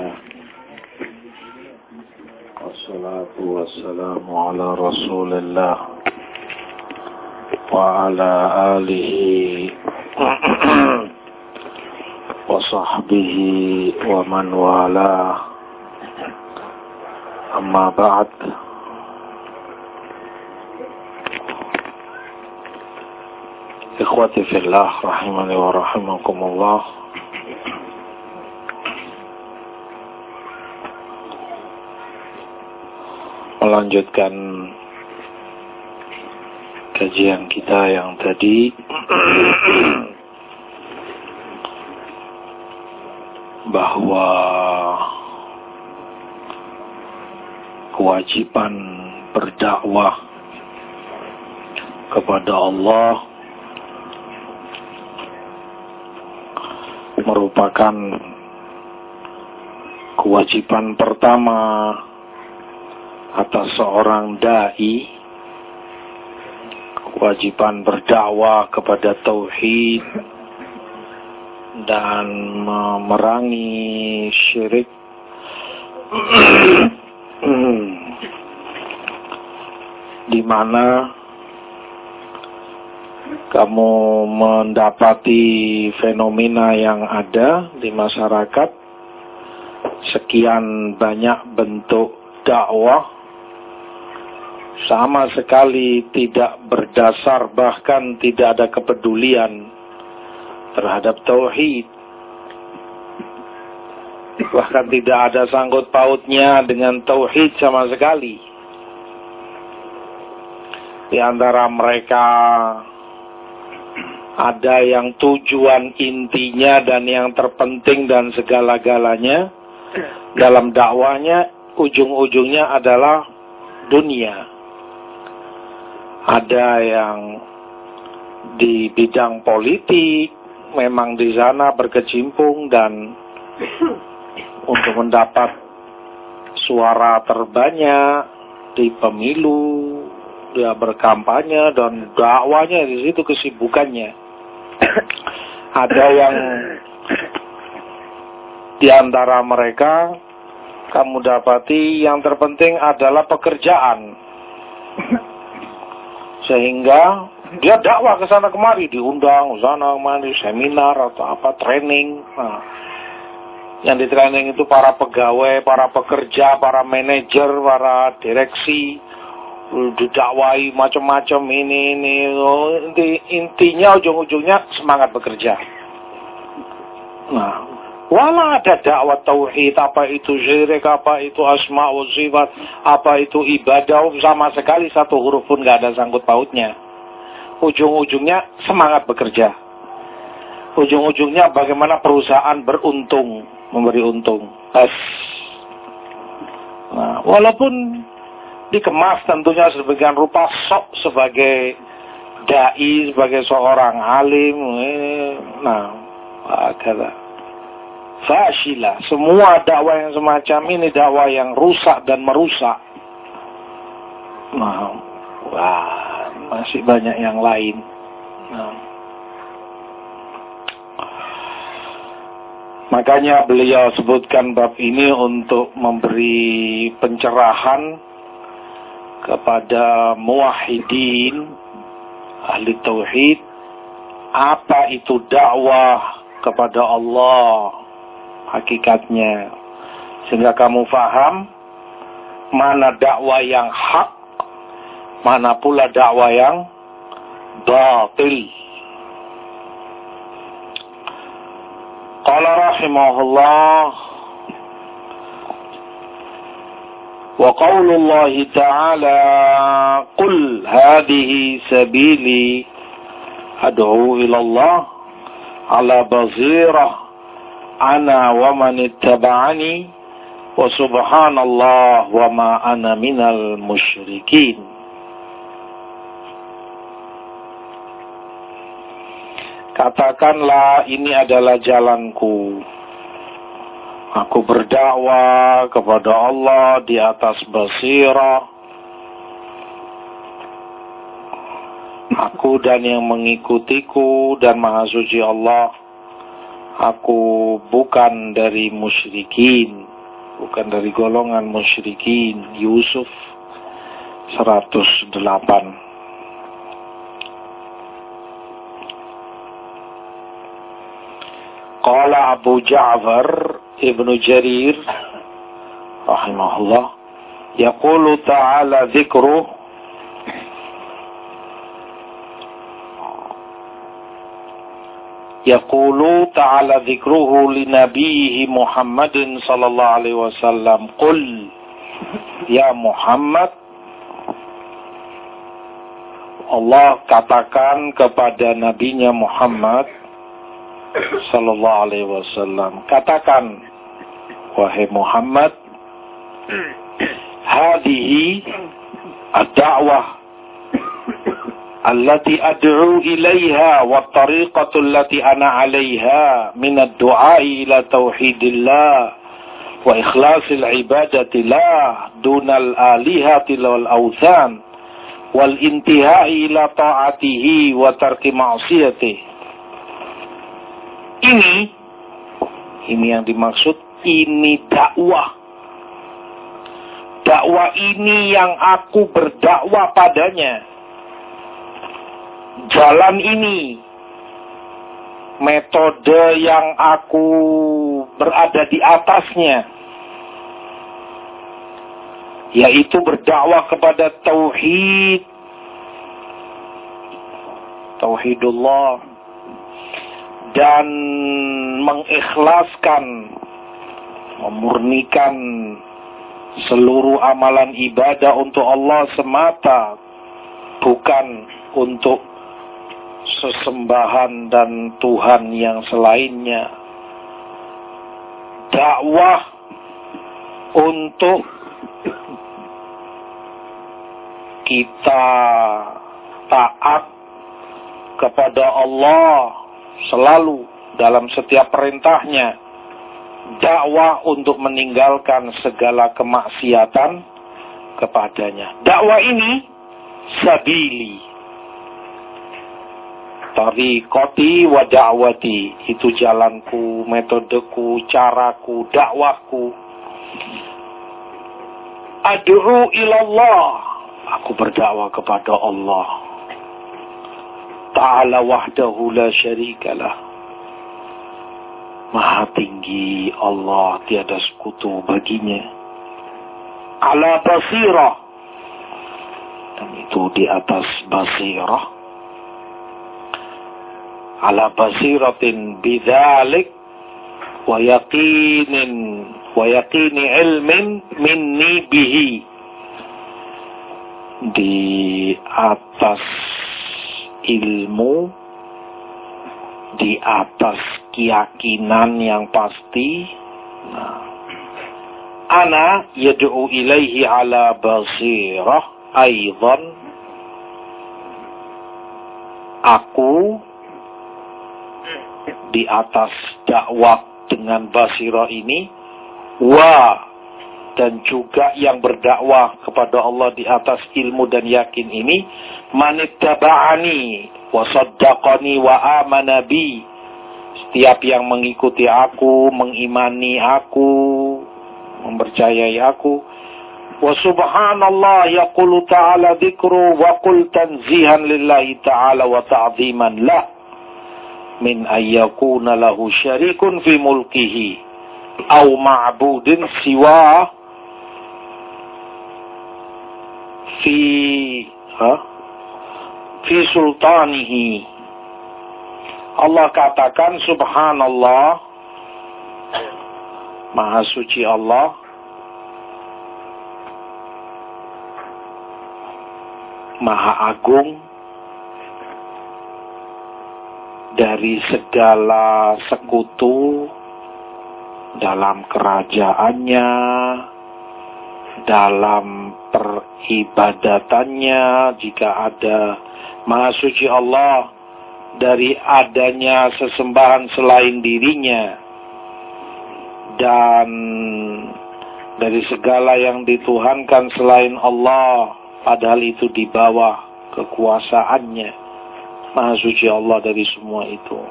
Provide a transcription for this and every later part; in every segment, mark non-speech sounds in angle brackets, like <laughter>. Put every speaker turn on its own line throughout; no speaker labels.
لله والصلاة والسلام على رسول الله وعلى آله <clears throat> وصحبه ومن والاه. أما بعد Ikhwati fillah rahimani wa rahimakumullah Melanjutkan kajian kita yang tadi. <clears throat> Bahwa kewajiban berdakwah kepada Allah merupakan kewajiban pertama atas seorang dai kewajiban berdakwah kepada tauhid dan memerangi syirik. <clears throat> Di mana kamu mendapati fenomena yang ada di masyarakat. Sekian banyak bentuk dakwah sama sekali tidak berdasar bahkan tidak ada kepedulian terhadap tauhid. Bahkan tidak ada sangkut pautnya dengan tauhid sama sekali. Di antara mereka ada yang tujuan intinya dan yang terpenting dan segala-galanya. Dalam dakwanya ujung-ujungnya adalah dunia. Ada yang di bidang politik memang di sana berkecimpung dan <coughs> untuk mendapat suara terbanyak di pemilu dia berkampanye dan dakwanya di situ kesibukannya. <coughs> Ada yang di antara mereka kamu dapati yang terpenting adalah pekerjaan. <coughs> Sehingga dia dakwah ke sana kemari, diundang ke sana kemari, seminar atau apa, training. Nah, yang di training itu para pegawai, para pekerja, para manajer, para direksi, didakwai macam-macam ini ini oh, inti, intinya ujung-ujungnya semangat bekerja. Nah, wala ada dakwah tauhid apa itu syirik apa itu asma wa sifat apa itu ibadah sama sekali satu huruf pun nggak ada sangkut pautnya. Ujung-ujungnya semangat bekerja. Ujung-ujungnya bagaimana perusahaan beruntung, memberi untung. As. Nah, walaupun dikemas tentunya sebagian rupa sok sebagai dai sebagai seorang alim eh, nah kata fasilah semua dakwah yang semacam ini dakwah yang rusak dan merusak. Nah wah masih banyak yang lain. Nah. Makanya beliau sebutkan bab ini untuk memberi pencerahan kepada muwahidin ahli tauhid apa itu dakwah kepada Allah hakikatnya. Sehingga kamu faham mana dakwah yang hak, mana pula dakwah yang batil. Qala rahimahullah wa qaulullah ta'ala qul hadhihi sabili ad'u ila Allah ala bazirah ana wa manittaba'ani wa subhanallah wa ma ana minal musyrikin. Katakanlah ini adalah jalanku. Aku berdakwah kepada Allah di atas basirah. Aku dan yang mengikutiku dan maha suci Allah Aku bukan dari musyrikin, bukan dari golongan musyrikin. Yusuf 108. Qala Abu Ja'far Ibnu Jarir rahimahullah yaqulu ta'ala dzikruh يقول تعالى ذكره لنبيه محمد صلى الله عليه وسلم قل يا محمد Allah katakan kepada nabinya Muhammad sallallahu alaihi wasallam katakan wahai Muhammad <clears throat> hadhihi ad-da'wah allati ad'u ilaiha wa tariqatu allati ana 'alaiha min ad-du'a ila tauhidillah wa ikhlasil ibadati la dunal alihati إلى awthan wal intihai ila ini ini yang dimaksud ini dakwah. Dakwah ini yang aku berdakwah padanya jalan ini, metode yang aku berada di atasnya, yaitu berdakwah kepada tauhid, tauhidullah, dan mengikhlaskan, memurnikan seluruh amalan ibadah untuk Allah semata, bukan untuk sesembahan dan Tuhan yang selainnya. Dakwah untuk kita taat kepada Allah selalu dalam setiap perintahnya. Dakwah untuk meninggalkan segala kemaksiatan kepadanya. Dakwah ini sabili Tariqati wa da'wati itu jalanku, metodeku, caraku, dakwahku. Ad'u ilallah. Aku berdakwah kepada Allah. Ta'ala wahdahu la syarikalah. Maha tinggi Allah tiada sekutu baginya. Ala basirah. Dan itu di atas basirah ala basiratin bidzalik wa yaqinin wa yaqini ilmin minni bihi. Di atas ilmu di atas keyakinan yang pasti nah, ana yad'u ilaihi ala basirah aidan aku di atas dakwah dengan basirah ini wa dan juga yang berdakwah kepada Allah di atas ilmu dan yakin ini manittaba'ani wa saddaqani wa amana bi. Setiap yang mengikuti aku mengimani aku mempercayai aku wa subhanallah yaqulu ta'ala dzikru wa qul tanzihan lillahi ta'ala wa ta'ziman lah min ayyakuna lahu syarikun fi mulkihi au ma'budin siwa fi ha? fi sultanihi Allah katakan subhanallah maha suci Allah maha agung dari segala sekutu dalam kerajaannya, dalam peribadatannya, jika ada Maha Suci Allah dari adanya sesembahan selain dirinya, dan dari segala yang dituhankan selain Allah, padahal itu di bawah kekuasaannya. Maha suci Allah dari semua itu. <coughs>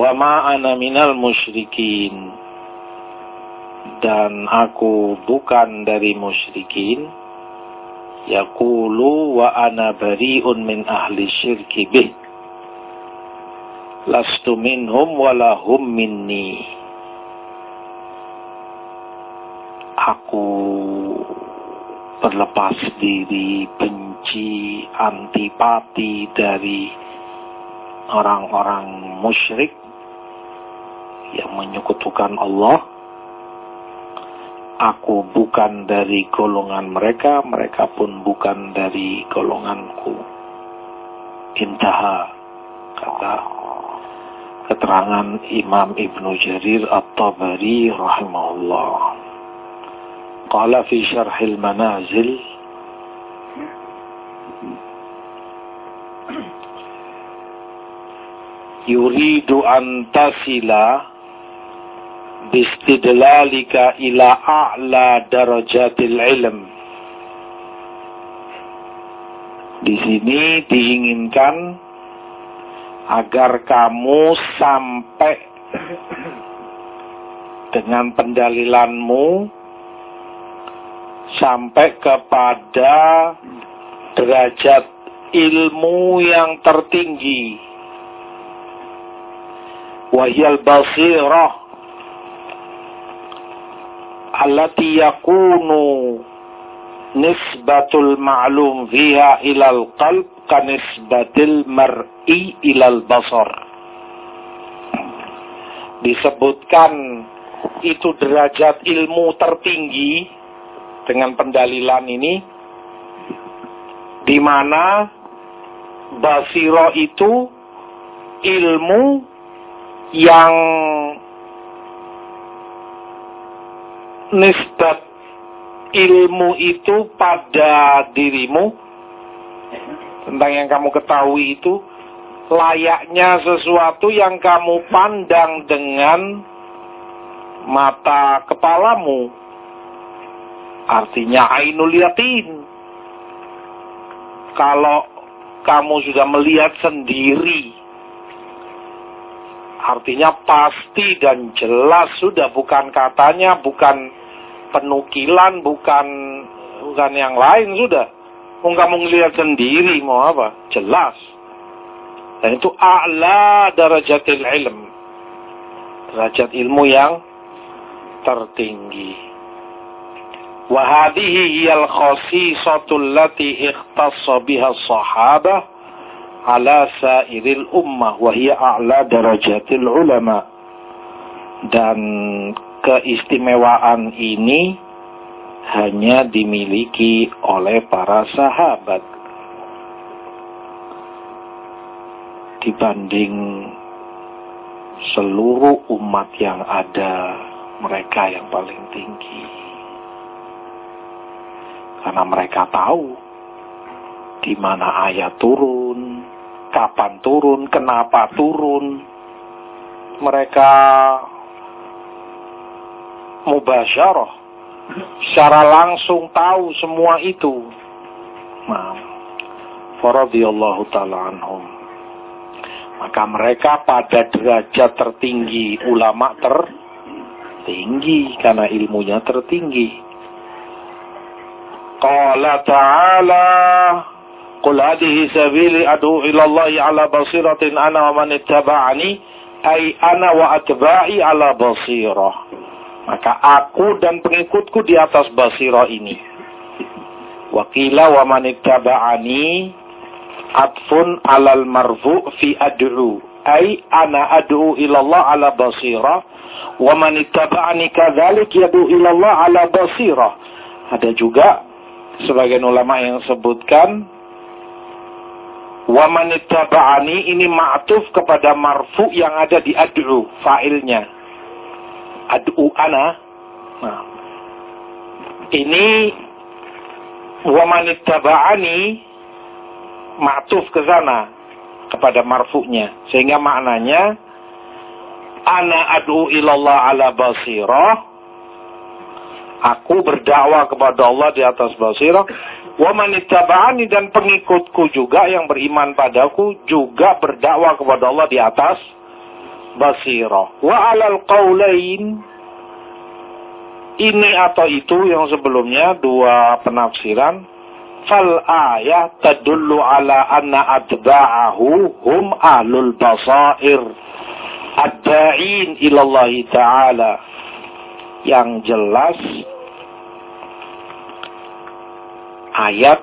wa ma ana minal musyrikin. Dan aku bukan dari musyrikin. Yaqulu wa ana bari'un min ahli syirki bih. Lastu minhum walahum minni. Aku berlepas diri benci antipati dari orang-orang musyrik yang menyekutukan Allah Aku bukan dari golongan mereka, mereka pun bukan dari golonganku. Intaha, kata keterangan Imam Ibnu Jarir At-Tabari rahimahullah. Fi syarhil manazil yuridu an tasila bistidlalika ila a'la darajatil ilm. Di sini diinginkan agar kamu sampai dengan pendalilanmu sampai kepada derajat ilmu yang tertinggi wahyal basirah allati yakunu nisbatul ma'lum fiha ilal qalb kanisbatil mar'i ilal basar. Disebutkan itu derajat ilmu tertinggi dengan pendalilan ini di mana basiro itu ilmu yang nisbat ilmu itu pada dirimu tentang yang kamu ketahui itu layaknya sesuatu yang kamu pandang dengan mata kepalamu artinya ainul yakin kalau kamu sudah melihat sendiri artinya pasti dan jelas sudah bukan katanya bukan penukilan bukan bukan yang lain sudah. Mau kamu ngelihat sendiri mau apa? Jelas. Dan itu a'la darajatil ilm. Derajat ilmu yang tertinggi. Wahadihi hiyal khasisatul lati ikhtassa biha sahabah ala sairil ummah wahia a'la darajatil ulama. Dan keistimewaan ini hanya dimiliki oleh para sahabat dibanding seluruh umat yang ada mereka yang paling tinggi karena mereka tahu di mana ayat turun, kapan turun, kenapa turun. Mereka mubasyarah secara langsung tahu semua itu. Nah taala anhum. Maka mereka pada derajat tertinggi ulama tertinggi karena ilmunya tertinggi qala ta'ala qul hadhihi sabili ad'u ila Allah ala basiratin ana wa man ittaba'ani ay ana wa atba'i ala basirah maka aku dan pengikutku di atas basiro ini. Wakila wa manittaba'ani atfun alal marfu fi ad'u. Ay ana ad'u ilallah ala basira wa manittaba'ani kadzalik yad'u ilallah ala basira. Ada juga sebagian ulama yang sebutkan wa manittaba'ani ini ma'tuf kepada marfu yang ada di ad'u fa'ilnya. Ad'u ana. Nah, ini wa manittaba'ani ma'tuf ke sana kepada marfu'nya. Sehingga maknanya ana ad'u ilallah ala basirah aku berdakwah kepada Allah di atas basirah. Wa manittaba'ani dan pengikutku juga yang beriman padaku juga berdakwah kepada Allah di atas basirah. Wa alal qawlain ini atau itu yang sebelumnya dua penafsiran. Fal ayat tadullu ala anna atba'ahu hum ahlul basair. Ad-da'in ilallahi ta'ala. Yang jelas ayat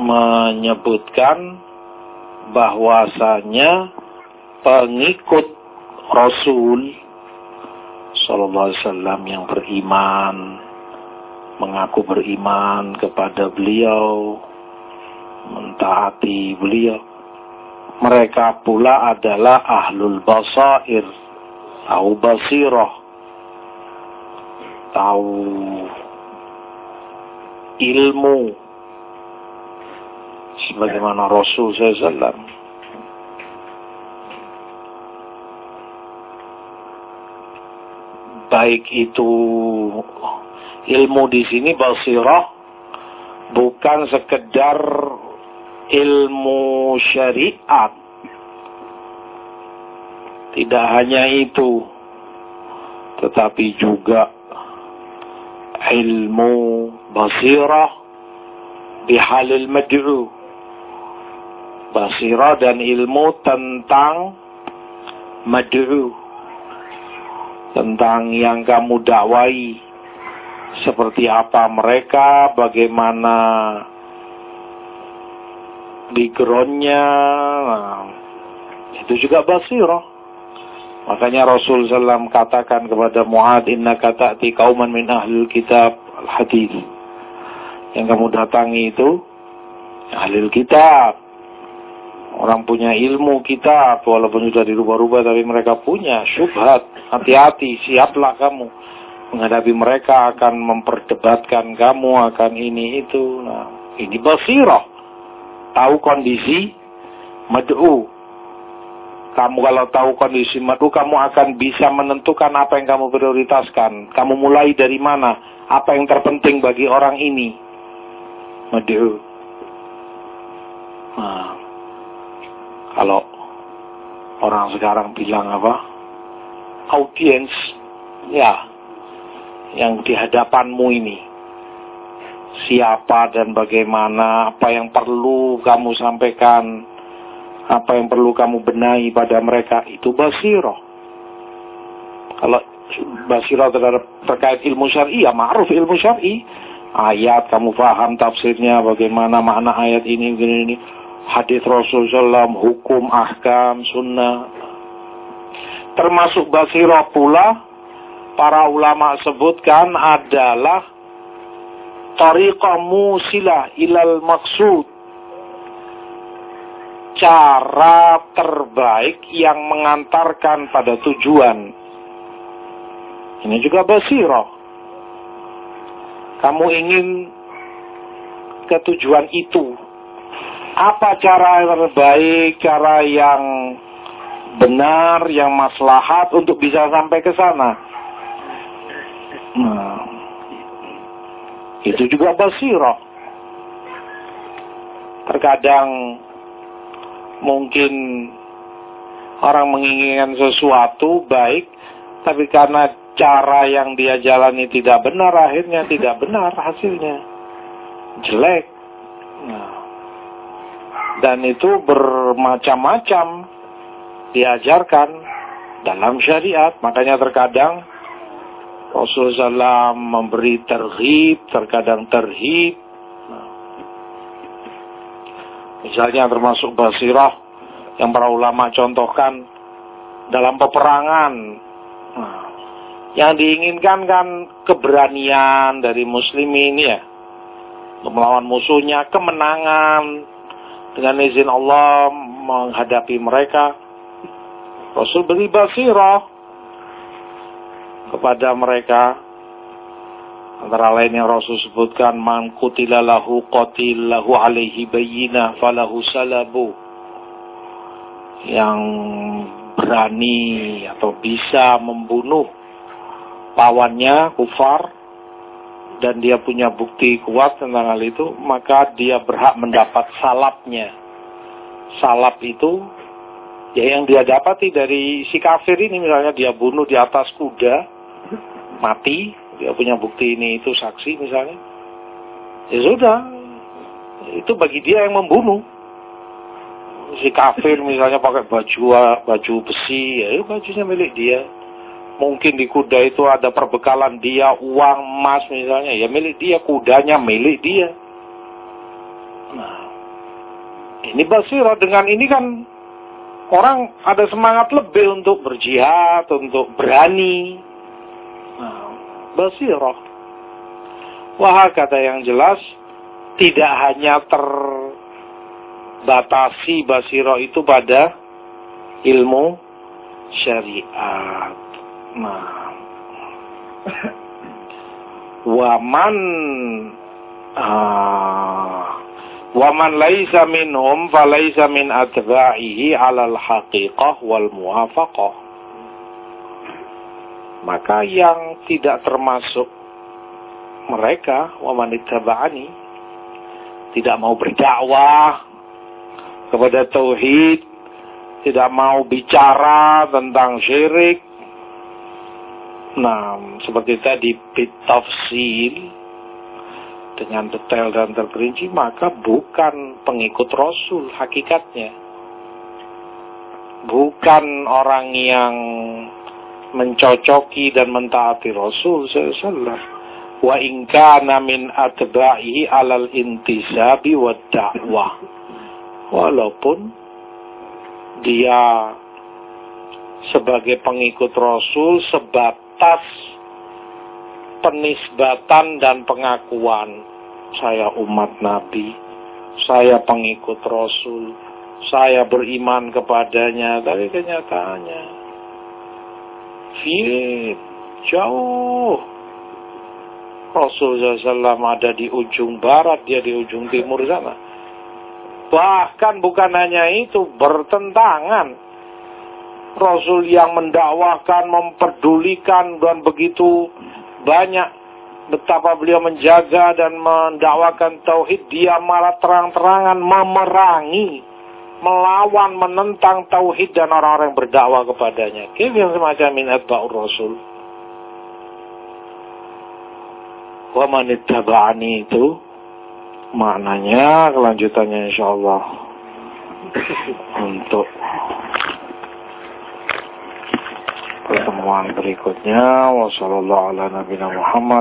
menyebutkan bahwasanya pengikut Rasul Sallallahu Alaihi Wasallam yang beriman, mengaku beriman kepada beliau, mentaati beliau. Mereka pula adalah ahlul basair, tahu basirah, tahu ilmu, sebagaimana Rasul SAW baik itu ilmu di sini basirah bukan sekedar ilmu syariat. Tidak hanya itu tetapi juga ilmu basirah bihalil mad'u. Basirah dan ilmu tentang mad'u. Tentang yang kamu dakwai. Seperti apa mereka, bagaimana backgroundnya, nah, itu juga basirah. Makanya Rasul SAW katakan kepada Mu'ad, Inna kata'ti kauman min ahlul kitab. Al-hadith. Yang kamu datangi itu, ahlul kitab. Orang punya ilmu kita, walaupun sudah dirubah-rubah, tapi mereka punya syubhat. Hati-hati, siaplah kamu. Menghadapi mereka akan memperdebatkan kamu akan ini itu. Nah, ini basirah. Tahu kondisi mad'u. Kamu kalau tahu kondisi mad'u, kamu akan bisa menentukan apa yang kamu prioritaskan. Kamu mulai dari mana? Apa yang terpenting bagi orang ini? Mad'u. Nah, kalau orang sekarang bilang apa? Audiens, ya, yang di hadapanmu ini. Siapa dan bagaimana, apa yang perlu kamu sampaikan, apa yang perlu kamu benahi pada mereka, itu basiroh. Kalau basiroh terkait ilmu syar'i, ya ma'ruf ilmu syar'i. Ayat kamu paham tafsirnya, bagaimana makna ayat ini, begini, ini hadis Rasulullah hukum, ahkam, sunnah. Termasuk basirah pula, para ulama sebutkan adalah tariqah musilah ilal maksud. Cara terbaik yang mengantarkan pada tujuan. Ini juga basirah. Kamu ingin ke tujuan itu, apa cara yang terbaik, cara yang benar, yang maslahat untuk bisa sampai ke sana. Nah, itu juga basirah. Terkadang mungkin orang menginginkan sesuatu baik, tapi karena cara yang dia jalani tidak benar, akhirnya tidak benar hasilnya. Jelek. Nah, dan itu bermacam-macam diajarkan dalam syariat. Makanya terkadang Rasulullah SAW memberi terhib, terkadang terhib. Misalnya termasuk basirah yang para ulama contohkan dalam peperangan. Nah, yang diinginkan kan keberanian dari muslim ini ya. Melawan musuhnya, kemenangan, dengan izin Allah menghadapi mereka. Rasul beri basirah kepada mereka. Antara lain yang Rasul sebutkan, Man kutila lahu qatil lahu alaihi bayinah falahu salabu. Yang berani atau bisa membunuh pawannya, kufar, dan dia punya bukti kuat tentang hal itu, maka dia berhak mendapat salapnya. Salap itu Ya yang dia dapati dari si kafir ini misalnya dia bunuh di atas kuda, mati, dia punya bukti ini itu saksi misalnya. Ya sudah, itu bagi dia yang membunuh. Si kafir misalnya pakai baju baju besi, ya itu bajunya milik dia. Mungkin di kuda itu ada perbekalan dia, uang, emas misalnya, ya milik dia, kudanya milik dia. Nah, ini basirah dengan ini kan orang ada semangat lebih untuk berjihad, untuk berani. Nah, basirah. Wah, kata yang jelas, tidak hanya terbatasi basirah itu pada ilmu syariat. Nah, waman ah, Waman laisa minhum falaisa min atba'ihi 'alal haqiqah wal muwafaqah. Maka yang tidak termasuk mereka waman ittaba'ani tidak mau berdakwah kepada tauhid, tidak mau bicara tentang syirik. Nah, seperti tadi bitafsil dengan detail dan terperinci, maka bukan pengikut Rasul hakikatnya. Bukan orang yang mencocoki dan mentaati Rasul sallallahu wa in kana min atba'ihi alal intisabi wa da'wah. Walaupun dia sebagai pengikut Rasul sebatas penisbatan dan pengakuan saya umat Nabi, saya pengikut Rasul, saya beriman kepadanya, tapi kenyataannya fit jauh. Rasul SAW ada di ujung barat, dia di ujung timur sana. Bahkan bukan hanya itu, bertentangan. Rasul yang mendakwakan, memperdulikan, dan begitu banyak betapa beliau menjaga dan mendakwakan tauhid, dia malah terang-terangan memerangi, melawan, menentang tauhid dan orang-orang yang berdakwah kepadanya. Kif yang semacam min atba'ur rasul. Wa manittaba'ani itu maknanya kelanjutannya insyaallah <coughs> untuk pertemuan berikutnya. Wassalamualaikum warahmatullahi wabarakatuh